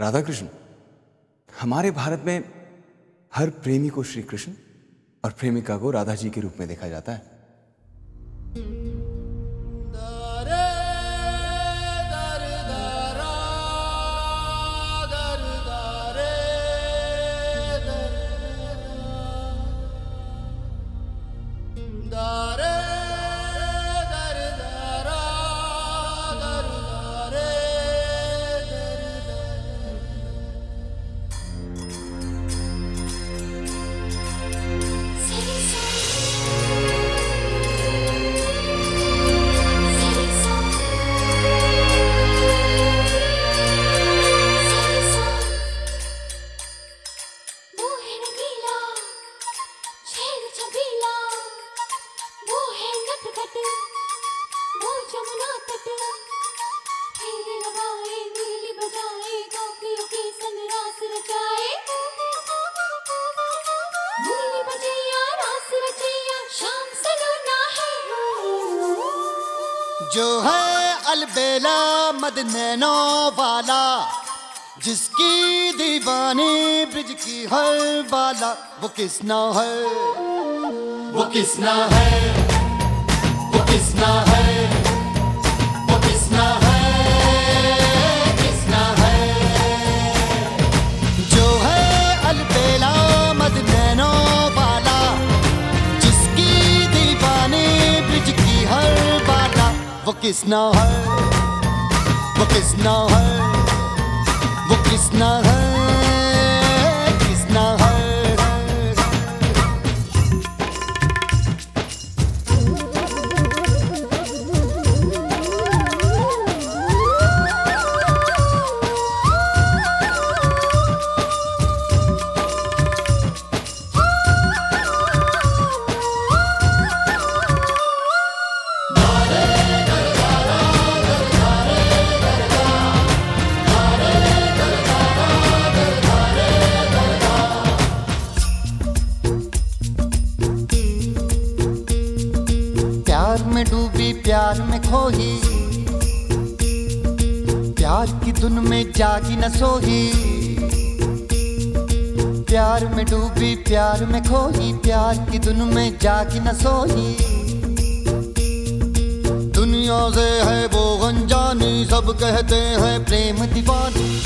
राधा कृष्ण हमारे भारत में हर प्रेमी को श्री कृष्ण और प्रेमिका को राधा जी के रूप में देखा जाता है। जो है अलबेला मदनैनो वाला, जिसकी दीवानी ब्रिज की हर बाला, वो किसना है? वो किसना है? वो किसना है? वो किसना है? वो किसना है? वो किसना है? प्यार में डूबी, प्यार में खोही। प्यार की धुन में जागी न सोही। प्यार में डूबी, प्यार में खोही, प्यार की धुन में जागी न सोही। दुनिया से है वो अनजानी, सब कहते हैं प्रेम दीवानी।